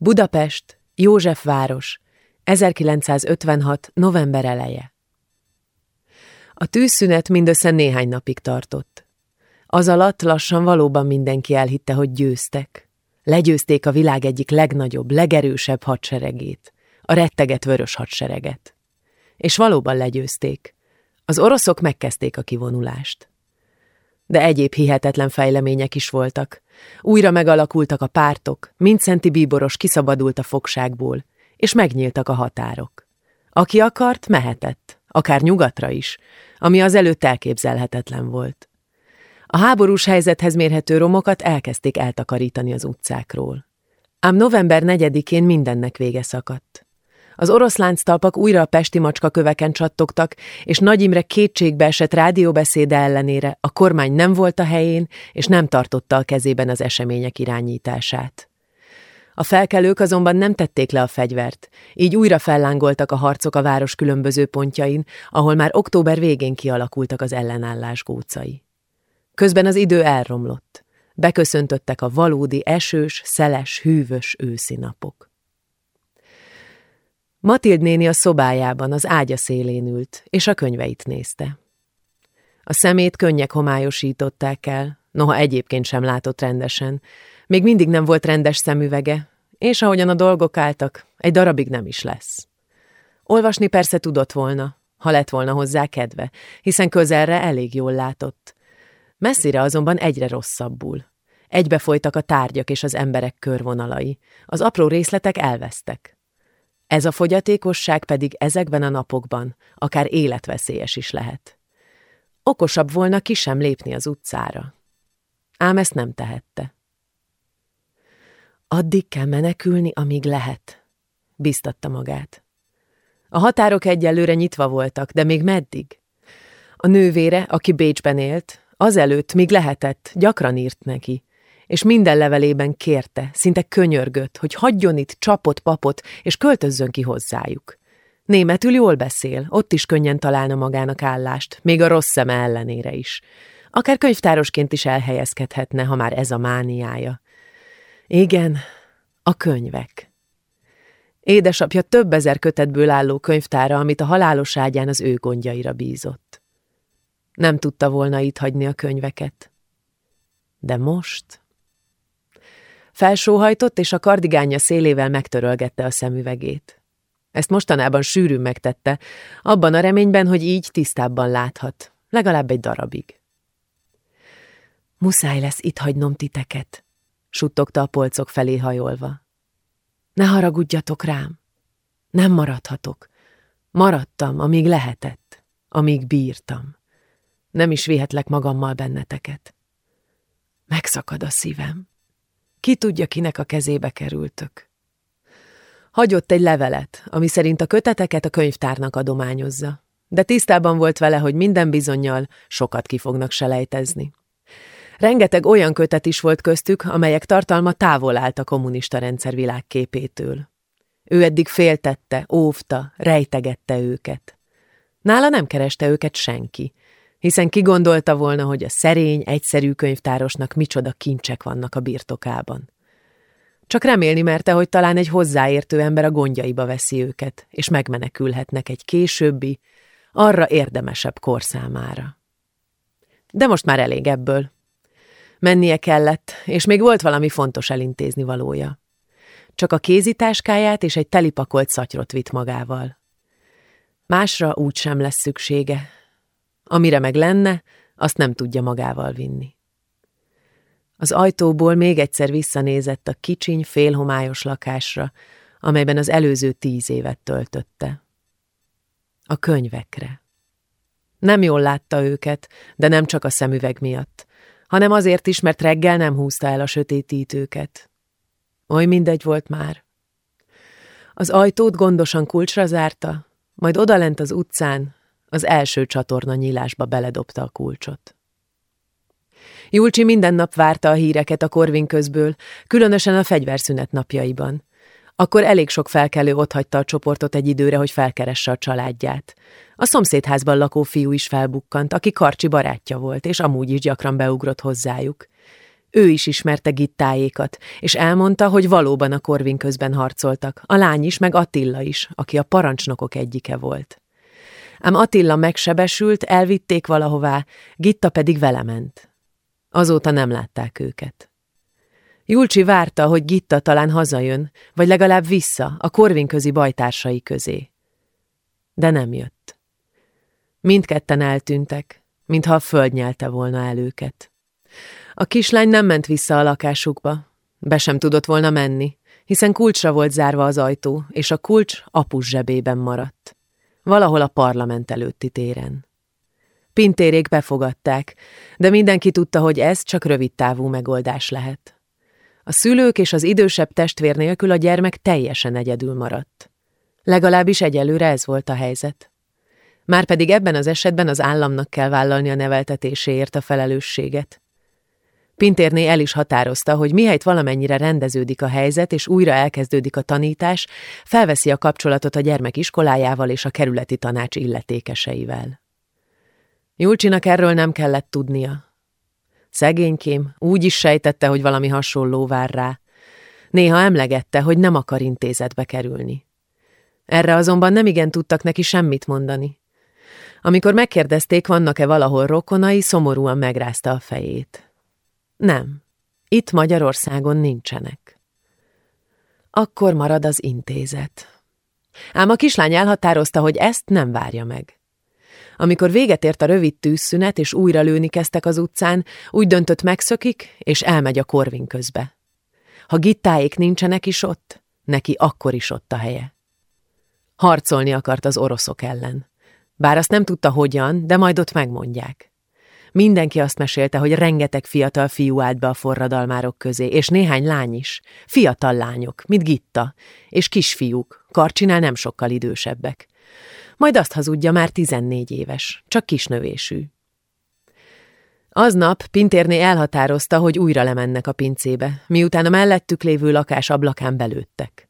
Budapest, Józsefváros, 1956. november eleje. A tűzszünet mindössze néhány napig tartott. Az alatt lassan valóban mindenki elhitte, hogy győztek. Legyőzték a világ egyik legnagyobb, legerősebb hadseregét, a retteget vörös hadsereget. És valóban legyőzték. Az oroszok megkezdték a kivonulást. De egyéb hihetetlen fejlemények is voltak. Újra megalakultak a pártok, Mincenti bíboros kiszabadult a fogságból, és megnyíltak a határok. Aki akart, mehetett, akár nyugatra is, ami az előtt elképzelhetetlen volt. A háborús helyzethez mérhető romokat elkezdték eltakarítani az utcákról. Ám november 4-én mindennek vége szakadt. Az orosz lánctalpak újra a pesti macska köveken csattogtak, és Nagy Imre kétségbe esett rádióbeszéde ellenére a kormány nem volt a helyén, és nem tartotta a kezében az események irányítását. A felkelők azonban nem tették le a fegyvert, így újra fellángoltak a harcok a város különböző pontjain, ahol már október végén kialakultak az ellenállás gócai. Közben az idő elromlott. Beköszöntöttek a valódi esős, szeles, hűvös őszi napok. Matild néni a szobájában az ágya szélén ült, és a könyveit nézte. A szemét könnyek homályosították el, noha egyébként sem látott rendesen. Még mindig nem volt rendes szemüvege, és ahogyan a dolgok álltak, egy darabig nem is lesz. Olvasni persze tudott volna, ha lett volna hozzá kedve, hiszen közelre elég jól látott. Messzire azonban egyre rosszabbul. Egybefolytak a tárgyak és az emberek körvonalai, az apró részletek elvesztek. Ez a fogyatékosság pedig ezekben a napokban akár életveszélyes is lehet. Okosabb volna ki sem lépni az utcára. Ám ezt nem tehette. Addig kell menekülni, amíg lehet, biztatta magát. A határok egyelőre nyitva voltak, de még meddig? A nővére, aki Bécsben élt, azelőtt, míg lehetett, gyakran írt neki, és minden levelében kérte, szinte könyörgött, hogy hagyjon itt csapot papot, és költözzön ki hozzájuk. Németül jól beszél, ott is könnyen találna magának állást, még a rossz szeme ellenére is. Akár könyvtárosként is elhelyezkedhetne, ha már ez a mániája. Igen, a könyvek. Édesapja több ezer kötetből álló könyvtára, amit a halálos ágyán az ő gondjaira bízott. Nem tudta volna itt hagyni a könyveket. De most... Felsóhajtott, és a kardigánja szélével megtörölgette a szemüvegét. Ezt mostanában sűrűn megtette, abban a reményben, hogy így tisztábban láthat, legalább egy darabig. Muszáj lesz itt hagynom titeket, suttogta a polcok felé hajolva. Ne haragudjatok rám, nem maradhatok. Maradtam, amíg lehetett, amíg bírtam. Nem is vihetlek magammal benneteket. Megszakad a szívem. Ki tudja, kinek a kezébe kerültök. Hagyott egy levelet, ami szerint a köteteket a könyvtárnak adományozza, de tisztában volt vele, hogy minden bizonyal sokat ki fognak selejtezni. Rengeteg olyan kötet is volt köztük, amelyek tartalma távol állt a kommunista rendszer világképétől. Ő eddig féltette, óvta, rejtegette őket. Nála nem kereste őket senki, hiszen kigondolta volna, hogy a szerény, egyszerű könyvtárosnak micsoda kincsek vannak a birtokában. Csak remélni merte, hogy talán egy hozzáértő ember a gondjaiba veszi őket, és megmenekülhetnek egy későbbi, arra érdemesebb kor számára. De most már elég ebből. Mennie kellett, és még volt valami fontos elintézni valója. Csak a kézitáskáját és egy telipakolt szatyrot vitt magával. Másra úgy sem lesz szüksége, Amire meg lenne, azt nem tudja magával vinni. Az ajtóból még egyszer visszanézett a kicsiny, félhomályos lakásra, amelyben az előző tíz évet töltötte. A könyvekre. Nem jól látta őket, de nem csak a szemüveg miatt, hanem azért is, mert reggel nem húzta el a sötétítőket. Oly mindegy volt már. Az ajtót gondosan kulcsra zárta, majd odalent az utcán, az első csatorna nyílásba beledobta a kulcsot. Julcsi minden nap várta a híreket a korvin közből, különösen a fegyverszünet napjaiban. Akkor elég sok felkelő otthagyta a csoportot egy időre, hogy felkeresse a családját. A szomszédházban lakó fiú is felbukkant, aki Karcsi barátja volt, és amúgy is gyakran beugrott hozzájuk. Ő is ismerte Gittáékat, és elmondta, hogy valóban a Korvin közben harcoltak, a lány is, meg Attila is, aki a parancsnokok egyike volt. Ám Attila megsebesült, elvitték valahová, Gitta pedig vele ment. Azóta nem látták őket. Julcsi várta, hogy Gitta talán hazajön, vagy legalább vissza, a korvinközi bajtársai közé. De nem jött. Mindketten eltűntek, mintha a föld nyelte volna el őket. A kislány nem ment vissza a lakásukba, be sem tudott volna menni, hiszen kulcsra volt zárva az ajtó, és a kulcs apus zsebében maradt. Valahol a parlament előtti téren. Pintérék befogadták, de mindenki tudta, hogy ez csak rövid távú megoldás lehet. A szülők és az idősebb testvér nélkül a gyermek teljesen egyedül maradt. Legalábbis egyelőre ez volt a helyzet. Márpedig ebben az esetben az államnak kell vállalni a neveltetéséért a felelősséget. Pintérné el is határozta, hogy mihelyt valamennyire rendeződik a helyzet, és újra elkezdődik a tanítás, felveszi a kapcsolatot a gyermek iskolájával és a kerületi tanács illetékeseivel. Julcsinak erről nem kellett tudnia. Szegénykém úgy is sejtette, hogy valami hasonló vár rá. Néha emlegette, hogy nem akar intézetbe kerülni. Erre azonban nem igen tudtak neki semmit mondani. Amikor megkérdezték, vannak-e valahol rokonai, szomorúan megrázta a fejét. Nem, itt Magyarországon nincsenek. Akkor marad az intézet. Ám a kislány elhatározta, hogy ezt nem várja meg. Amikor véget ért a rövid tűzszünet, és újra lőni kezdtek az utcán, úgy döntött megszökik, és elmegy a korvin közbe. Ha gittáik nincsenek is ott, neki akkor is ott a helye. Harcolni akart az oroszok ellen. Bár azt nem tudta hogyan, de majd ott megmondják. Mindenki azt mesélte, hogy rengeteg fiatal fiú állt be a forradalmárok közé, és néhány lány is. Fiatal lányok, mint Gitta, és kisfiúk, karcsinál nem sokkal idősebbek majd azt hazudja már tizennégy éves, csak kisnövésű. Aznap Pintérné elhatározta, hogy újra lemennek a pincébe, miután a mellettük lévő lakás ablakán belőttek.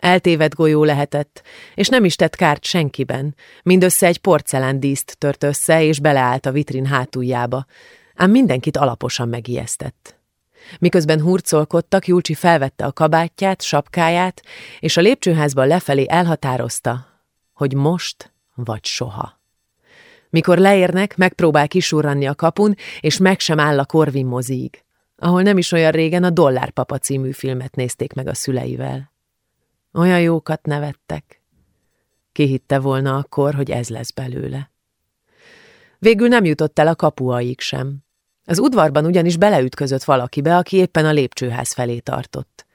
Eltévedt golyó lehetett, és nem is tett kárt senkiben, mindössze egy porcelán díszt tört össze, és beleállt a vitrin hátuljába, ám mindenkit alaposan megijesztett. Miközben hurcolkodtak, Julcsi felvette a kabátját, sapkáját, és a lépcsőházban lefelé elhatározta, hogy most vagy soha. Mikor leérnek, megpróbál kisurranni a kapun, és meg sem áll a Corvin mozíg, ahol nem is olyan régen a Dollárpapa című filmet nézték meg a szüleivel. Olyan jókat nevettek. Ki volna akkor, hogy ez lesz belőle. Végül nem jutott el a kapuaig sem. Az udvarban ugyanis beleütközött valakibe, aki éppen a lépcsőház felé tartott.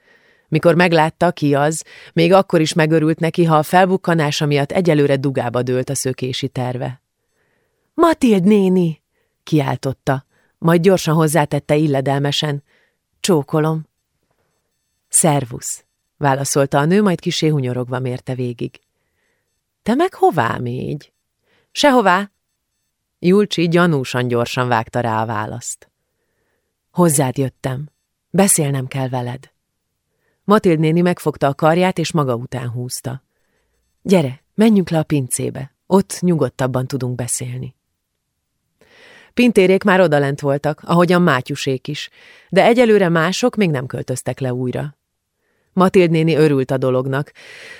Mikor meglátta, ki az, még akkor is megörült neki, ha a felbukkanása miatt egyelőre dugába dőlt a szökési terve. Matild néni! kiáltotta, majd gyorsan hozzátette illedelmesen. Csókolom. Szervusz, válaszolta a nő, majd kisé hunyorogva mérte végig. Te meg hová mégy? Sehová. Julcsi gyanúsan gyorsan vágta rá a választ. Hozzád jöttem. Beszélnem kell veled. Matild néni megfogta a karját, és maga után húzta. Gyere, menjünk le a pincébe, ott nyugodtabban tudunk beszélni. Pintérék már odalent voltak, ahogyan Mátyusék is, de egyelőre mások még nem költöztek le újra. Matild néni örült a dolognak,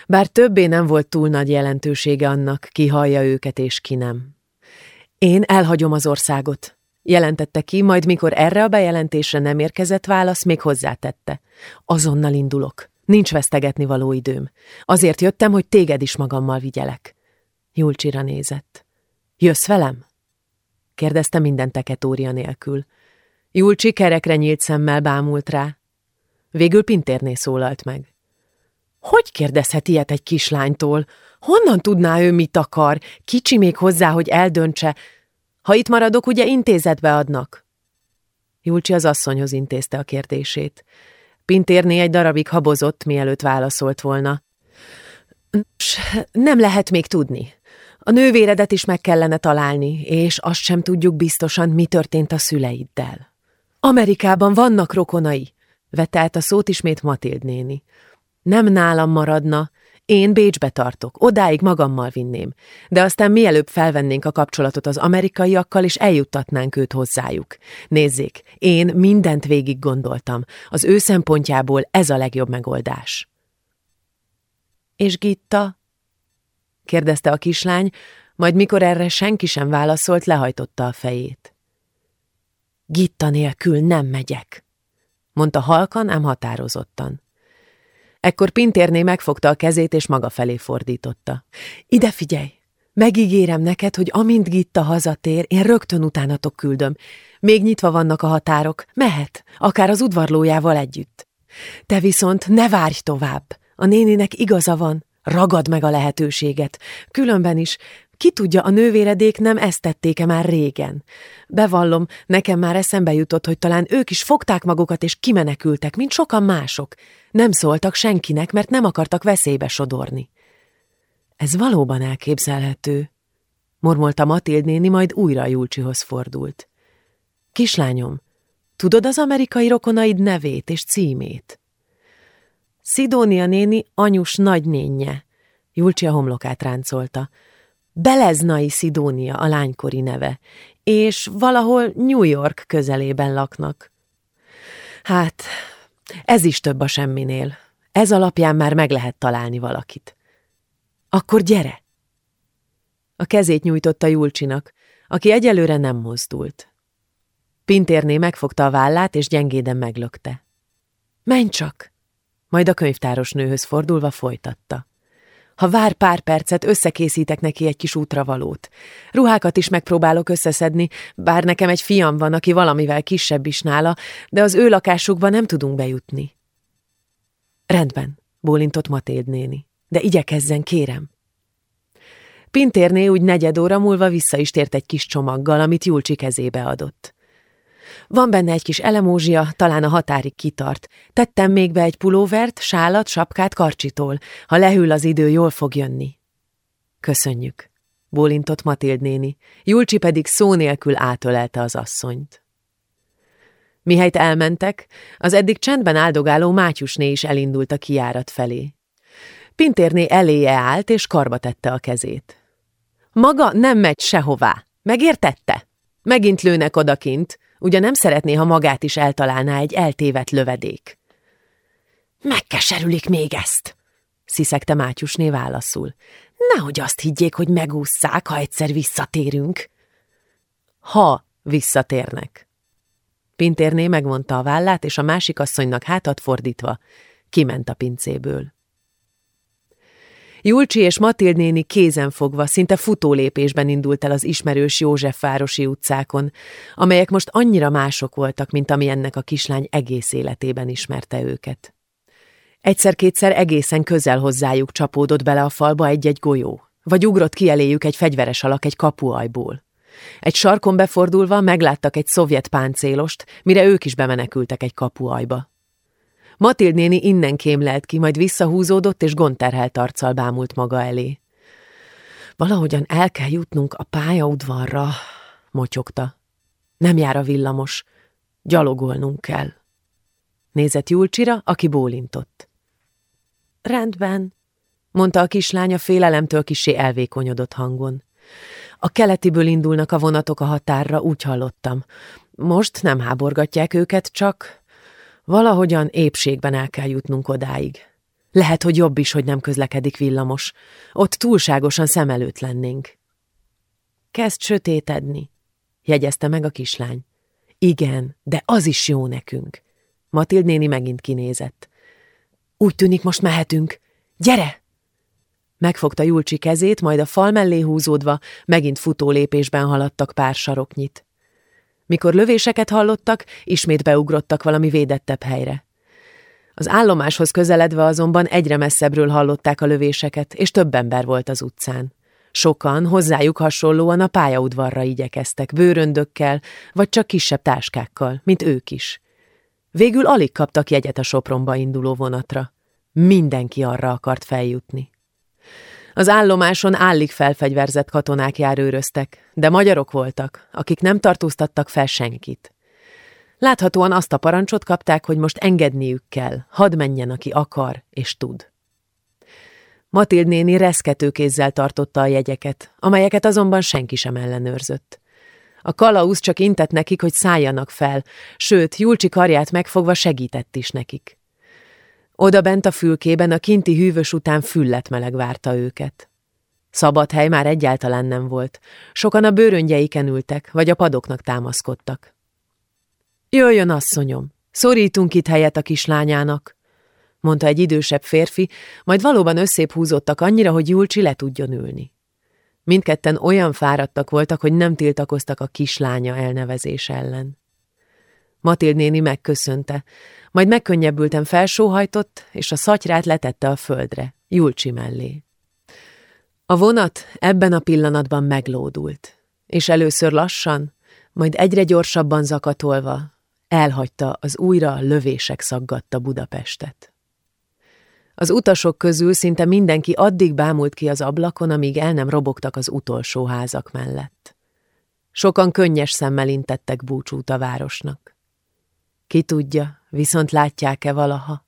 bár többé nem volt túl nagy jelentősége annak, ki hallja őket és ki nem. Én elhagyom az országot, jelentette ki, majd mikor erre a bejelentésre nem érkezett válasz, még hozzátette. Azonnal indulok. Nincs vesztegetni való időm. Azért jöttem, hogy téged is magammal vigyelek. Julcsira nézett. Jössz velem? kérdezte minden teketória nélkül. Julcsi kerekre nyílt szemmel bámult rá. Végül Pintérné szólalt meg. Hogy kérdezhet ilyet egy kislánytól? Honnan tudná ő, mit akar? Kicsi még hozzá, hogy eldöntse, ha itt maradok, ugye intézetbe adnak? Julcsi az asszonyhoz intézte a kérdését. Pintérné egy darabig habozott, mielőtt válaszolt volna. Nem lehet még tudni. A nővéredet is meg kellene találni, és azt sem tudjuk biztosan, mi történt a szüleiddel. Amerikában vannak rokonai, vette át a szót ismét Matild néni. Nem nálam maradna, Én Bécsbe tartok, odáig magammal vinném, de aztán mielőbb felvennénk a kapcsolatot az amerikaiakkal, és eljuttatnánk őt hozzájuk. Nézzék, én mindent végig gondoltam. Az ő szempontjából ez a legjobb megoldás. És Gitta? kérdezte a kislány, majd mikor erre senki sem válaszolt, lehajtotta a fejét. Gitta nélkül nem megyek, mondta halkan, ám határozottan. Ekkor Pintérné megfogta a kezét, és maga felé fordította. Ide figyelj! Megígérem neked, hogy amint Gitta hazatér, én rögtön utánatok küldöm. Még nyitva vannak a határok, mehet, akár az udvarlójával együtt. Te viszont ne várj tovább, a néninek igaza van, ragad meg a lehetőséget. Különben is, ki tudja, a nővéredék nem ezt tették-e már régen. Bevallom, nekem már eszembe jutott, hogy talán ők is fogták magukat és kimenekültek, mint sokan mások. Nem szóltak senkinek, mert nem akartak veszélybe sodorni. Ez valóban elképzelhető, mormolta Matild néni, majd újra Julcsihoz fordult. Kislányom, tudod az amerikai rokonaid nevét és címét? Szidónia néni anyus nagynénje. Julcsi a homlokát ráncolta. Beleznai Szidónia a lánykori neve, és valahol New York közelében laknak. Hát, ez is több a semminél. Ez alapján már meg lehet találni valakit. Akkor gyere! A kezét nyújtotta Julcsinak, aki egyelőre nem mozdult. Pintérné megfogta a vállát, és gyengéden meglökte. Menj csak! Majd a könyvtáros nőhöz fordulva folytatta. Ha vár pár percet, összekészítek neki egy kis útravalót. Ruhákat is megpróbálok összeszedni, bár nekem egy fiam van, aki valamivel kisebb is nála, de az ő lakásukba nem tudunk bejutni. Rendben, bólintott Matéd néni, de igyekezzen, kérem. Pintérné úgy negyed óra múlva vissza is tért egy kis csomaggal, amit Julcsi kezébe adott. Van benne egy kis elemózsia, talán a határig kitart. Tettem még be egy pulóvert, sálat, sapkát karcsitól. Ha lehűl az idő, jól fog jönni. Köszönjük, bólintott Matild néni. Julcsi pedig szó nélkül átölelte az asszonyt. Mihelyt elmentek, az eddig csendben áldogáló Mátyusné is elindult a kiárat felé. Pintérné eléje állt, és karba tette a kezét. Maga nem megy sehová, megértette? Megint lőnek odakint, Ugye nem szeretné, ha magát is eltalálná egy eltévedt lövedék. Megkeserülik még ezt, sziszegte Mátyusné válaszul. Nehogy azt higgyék, hogy megússzák, ha egyszer visszatérünk. Ha visszatérnek. Pintérné megmondta a vállát, és a másik asszonynak hátat fordítva kiment a pincéből. Julcsi és Matild néni kézen fogva, szinte futólépésben indult el az ismerős Józsefvárosi utcákon, amelyek most annyira mások voltak, mint ami ennek a kislány egész életében ismerte őket. Egyszer-kétszer egészen közel hozzájuk csapódott bele a falba egy-egy golyó, vagy ugrott ki eléjük egy fegyveres alak egy kapuajból. Egy sarkon befordulva megláttak egy szovjet páncélost, mire ők is bemenekültek egy kapuajba. Matild néni innen kémlelt ki, majd visszahúzódott, és gondterhelt arccal bámult maga elé. Valahogyan el kell jutnunk a pályaudvarra, motyogta. Nem jár a villamos, gyalogolnunk kell. Nézett Julcsira, aki bólintott. Rendben, mondta a kislány a félelemtől kisé elvékonyodott hangon. A keletiből indulnak a vonatok a határra, úgy hallottam. Most nem háborgatják őket, csak Valahogyan épségben el kell jutnunk odáig. Lehet, hogy jobb is, hogy nem közlekedik villamos. Ott túlságosan szem előtt lennénk. Kezd sötétedni, jegyezte meg a kislány. Igen, de az is jó nekünk. Matild néni megint kinézett. Úgy tűnik, most mehetünk. Gyere! Megfogta Julcsi kezét, majd a fal mellé húzódva megint futólépésben haladtak pár saroknyit. Mikor lövéseket hallottak, ismét beugrottak valami védettebb helyre. Az állomáshoz közeledve azonban egyre messzebbről hallották a lövéseket, és több ember volt az utcán. Sokan hozzájuk hasonlóan a pályaudvarra igyekeztek, bőröndökkel, vagy csak kisebb táskákkal, mint ők is. Végül alig kaptak jegyet a Sopronba induló vonatra. Mindenki arra akart feljutni. Az állomáson állig felfegyverzett katonák járőröztek, de magyarok voltak, akik nem tartóztattak fel senkit. Láthatóan azt a parancsot kapták, hogy most engedniük kell, hadd menjen, aki akar és tud. Matild néni reszkető kézzel tartotta a jegyeket, amelyeket azonban senki sem ellenőrzött. A kalauz csak intett nekik, hogy szálljanak fel, sőt, Julcsi karját megfogva segített is nekik. Oda bent a fülkében a kinti hűvös után fülletmeleg várta őket. Szabad hely már egyáltalán nem volt. Sokan a bőröngyeiken ültek, vagy a padoknak támaszkodtak. Jöjjön, asszonyom, szorítunk itt helyet a kislányának, mondta egy idősebb férfi, majd valóban összép húzottak annyira, hogy Julcsi le tudjon ülni. Mindketten olyan fáradtak voltak, hogy nem tiltakoztak a kislánya elnevezés ellen. Matild néni megköszönte, majd megkönnyebbülten felsóhajtott, és a szatyrát letette a földre, Julcsi mellé. A vonat ebben a pillanatban meglódult, és először lassan, majd egyre gyorsabban zakatolva elhagyta az újra lövések szaggatta Budapestet. Az utasok közül szinte mindenki addig bámult ki az ablakon, amíg el nem robogtak az utolsó házak mellett. Sokan könnyes szemmel intettek búcsút a városnak. Ki tudja, viszont látják-e valaha?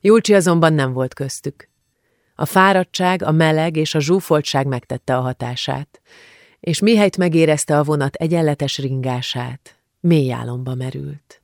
Julcsi azonban nem volt köztük. A fáradtság, a meleg és a zsúfoltság megtette a hatását, és mihelyt megérezte a vonat egyenletes ringását, mély álomba merült.